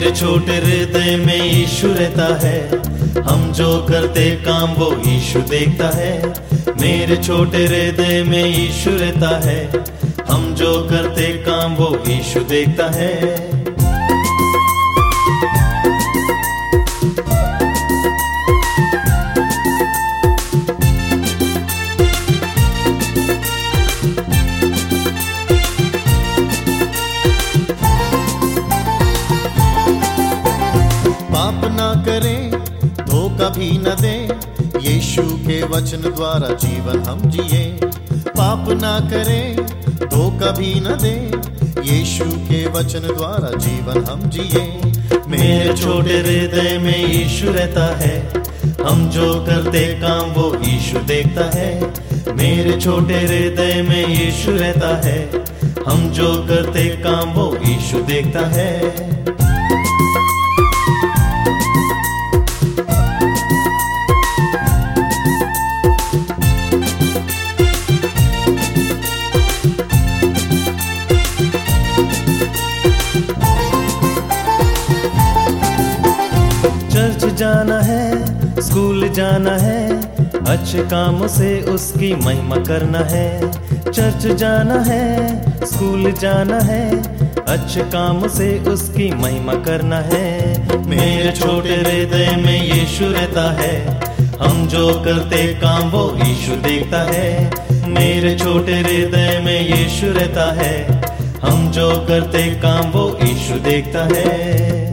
मेरे छोटे हृदय में यीशु रहता है। हम जो करते काम वो यीशु देखता है। मेरे छोटे हृदय में यीशु रहता है। हम जो करते काम वो यीशु देखता है। पाप ना करें, धोखा भी न दे। यीशु के वचन द्वारा जीवन हम जिए। पाप ना करें, धोखा भी न दे। यीशु के वचन द्वारा जीवन हम जिए। मेरे छोटे हृदय में यीशु रहता है। हम जो करते काम वो यीशु देखता है। मेरे छोटे हृदय में यीशु रहता है। हम जो करते काम वो यीशु देखता है। जाना है, स्कूल जाना है अच्छे कामों से उसकी महिमा करना है। चर्च जाना है, स्कूल जाना है अच्छे कामों से उसकी महिमा करना है। मेरे छोटे हृदय में यीशु रहता है, हम जो करते काम वो यीशु देखता है। मेरे छोटे हृदय में यीशु रहता है, हम जो करते काम वो यीशु देखता है।